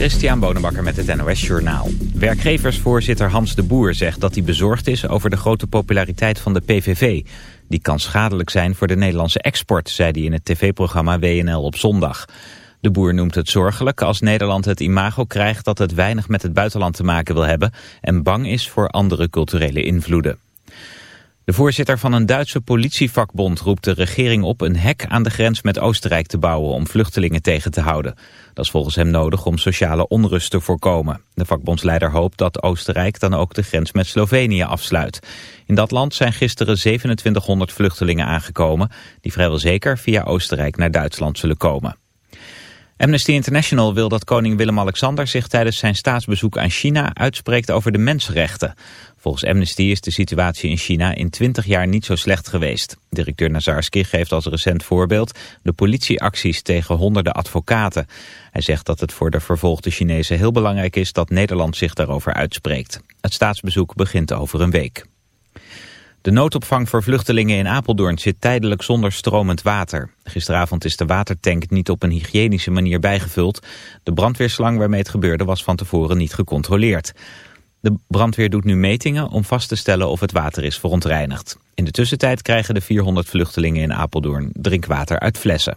Christian Bonenbakker met het NOS Journaal. Werkgeversvoorzitter Hans de Boer zegt dat hij bezorgd is over de grote populariteit van de PVV. Die kan schadelijk zijn voor de Nederlandse export, zei hij in het tv-programma WNL op zondag. De Boer noemt het zorgelijk als Nederland het imago krijgt dat het weinig met het buitenland te maken wil hebben en bang is voor andere culturele invloeden. De voorzitter van een Duitse politievakbond roept de regering op een hek aan de grens met Oostenrijk te bouwen om vluchtelingen tegen te houden. Dat is volgens hem nodig om sociale onrust te voorkomen. De vakbondsleider hoopt dat Oostenrijk dan ook de grens met Slovenië afsluit. In dat land zijn gisteren 2700 vluchtelingen aangekomen die vrijwel zeker via Oostenrijk naar Duitsland zullen komen. Amnesty International wil dat koning Willem-Alexander zich tijdens zijn staatsbezoek aan China uitspreekt over de mensenrechten. Volgens Amnesty is de situatie in China in 20 jaar niet zo slecht geweest. Directeur Nazarski geeft als recent voorbeeld de politieacties tegen honderden advocaten. Hij zegt dat het voor de vervolgde Chinezen heel belangrijk is dat Nederland zich daarover uitspreekt. Het staatsbezoek begint over een week. De noodopvang voor vluchtelingen in Apeldoorn zit tijdelijk zonder stromend water. Gisteravond is de watertank niet op een hygiënische manier bijgevuld. De brandweerslang waarmee het gebeurde was van tevoren niet gecontroleerd. De brandweer doet nu metingen om vast te stellen of het water is verontreinigd. In de tussentijd krijgen de 400 vluchtelingen in Apeldoorn drinkwater uit flessen.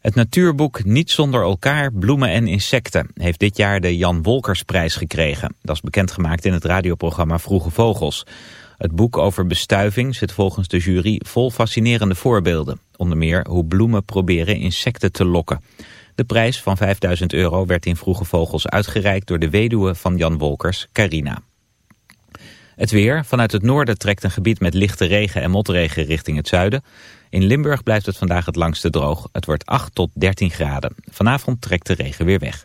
Het natuurboek Niet zonder elkaar, bloemen en insecten heeft dit jaar de Jan Wolkersprijs gekregen. Dat is bekendgemaakt in het radioprogramma Vroege Vogels. Het boek over bestuiving zit volgens de jury vol fascinerende voorbeelden. Onder meer hoe bloemen proberen insecten te lokken. De prijs van 5000 euro werd in Vroege Vogels uitgereikt door de weduwe van Jan Wolkers, Carina. Het weer. Vanuit het noorden trekt een gebied met lichte regen en motregen richting het zuiden. In Limburg blijft het vandaag het langste droog. Het wordt 8 tot 13 graden. Vanavond trekt de regen weer weg.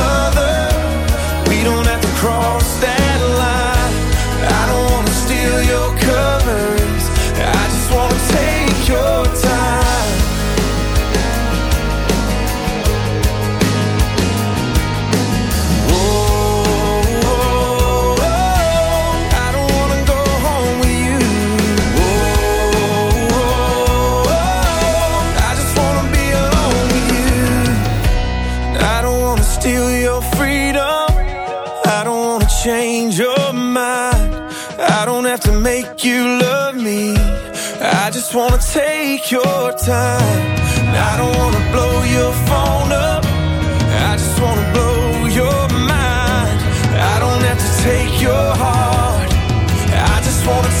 take your time. I don't wanna blow your phone up. I just wanna blow your mind. I don't have to take your heart. I just wanna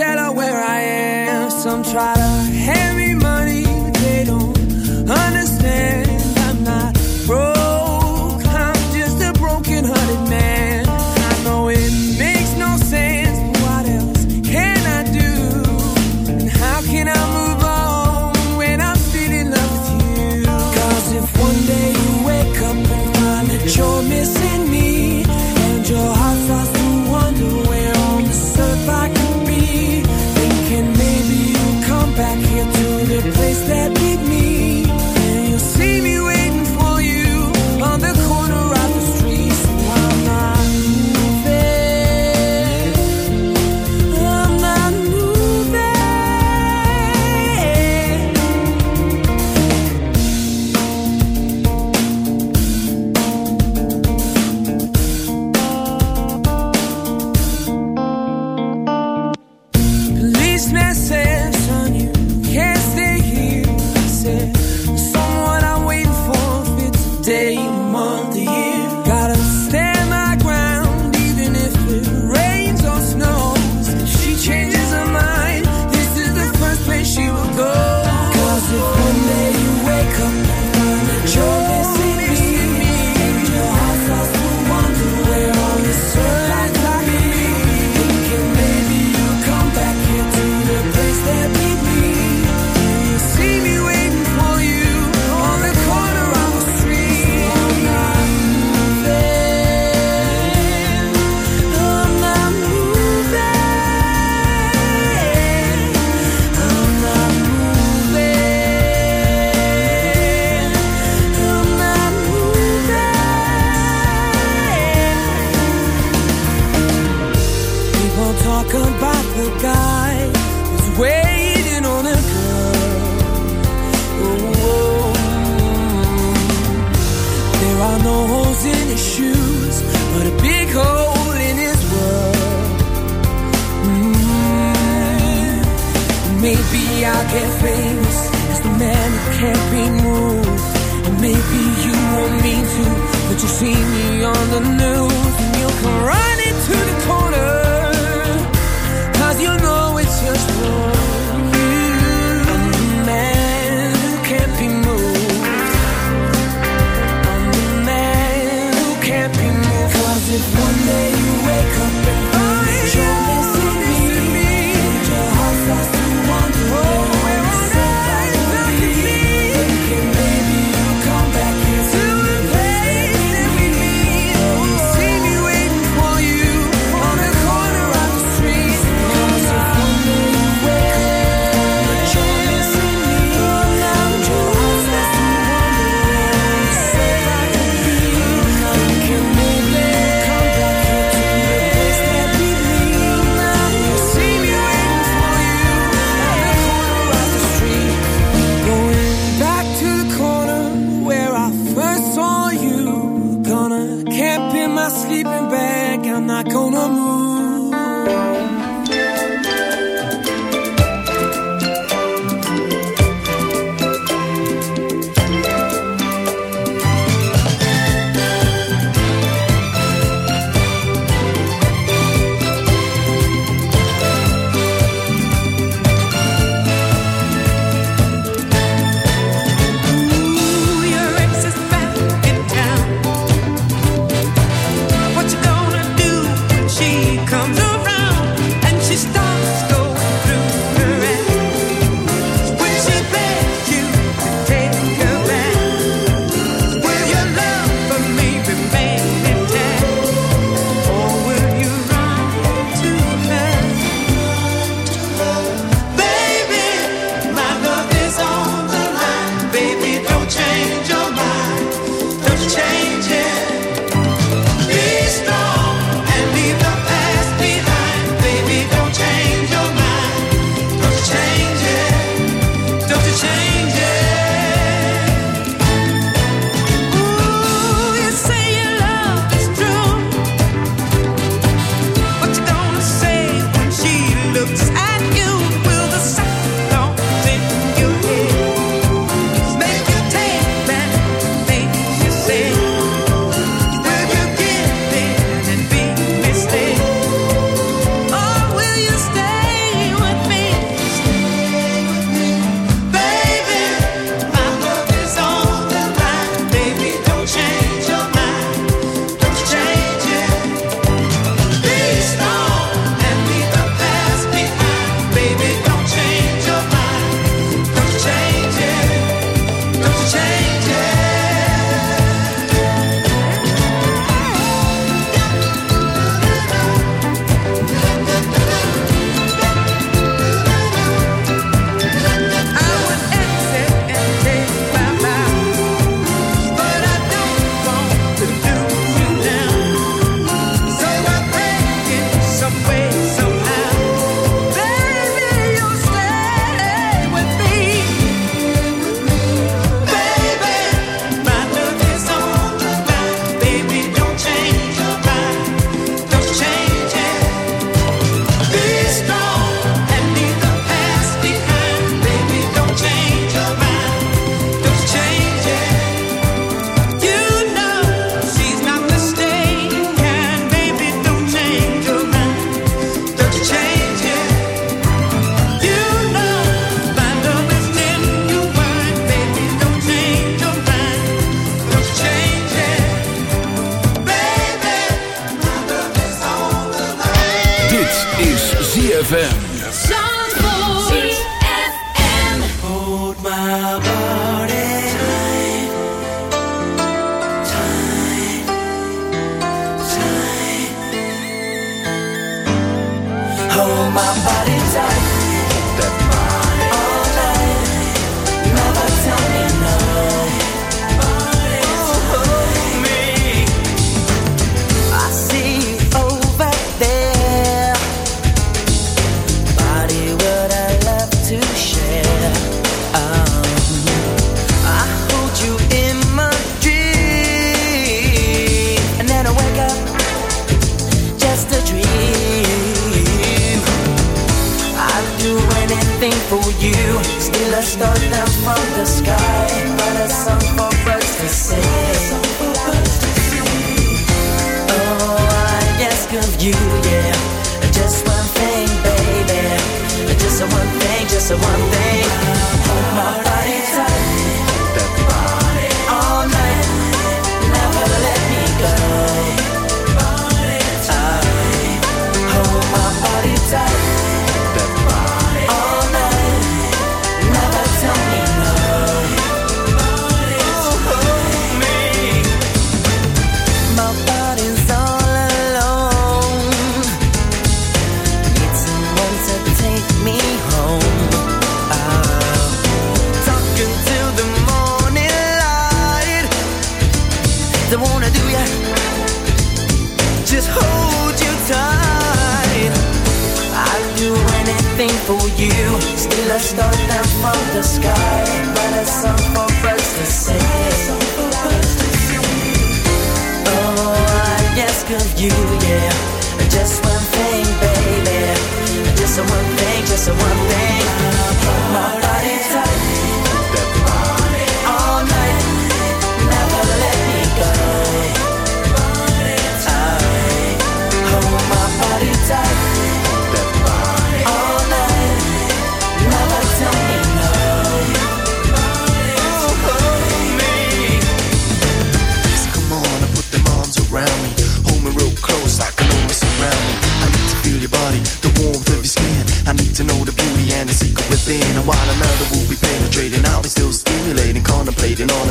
shadow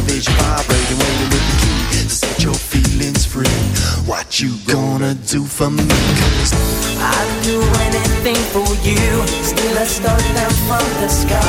vision vibrating, waiting with the key to set your feelings free. What you gonna do for me? Cause I'd do anything for you. Still, I start down from the sky.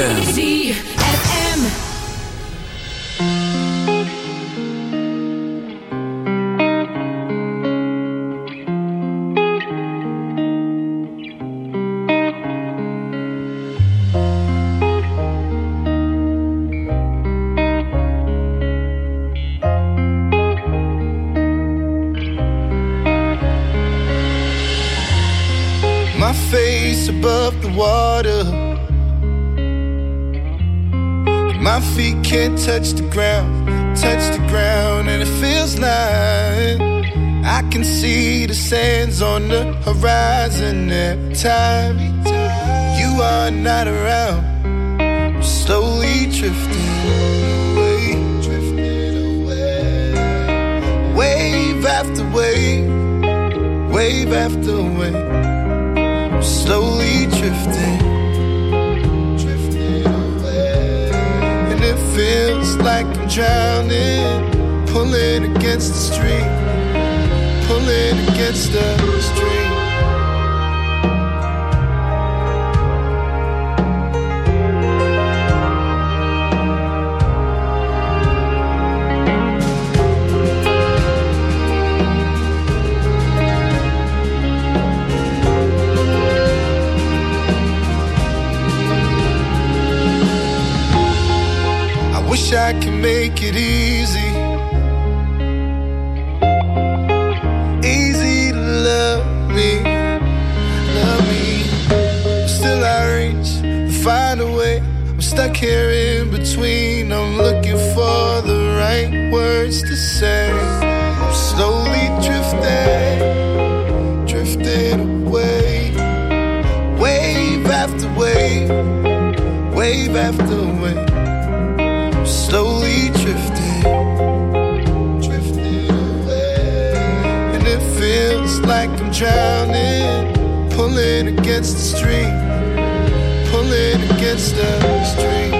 ZFM. words to say. I'm slowly drifting, drifting away. Wave after wave, wave after wave. I'm slowly drifting, drifting away. And it feels like I'm drowning, pulling against the stream, pulling against the stream.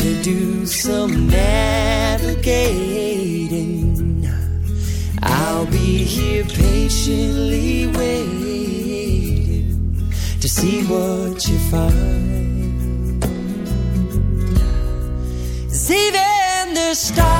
to do some navigating, I'll be here patiently waiting to see what you find. 'Cause even the stars,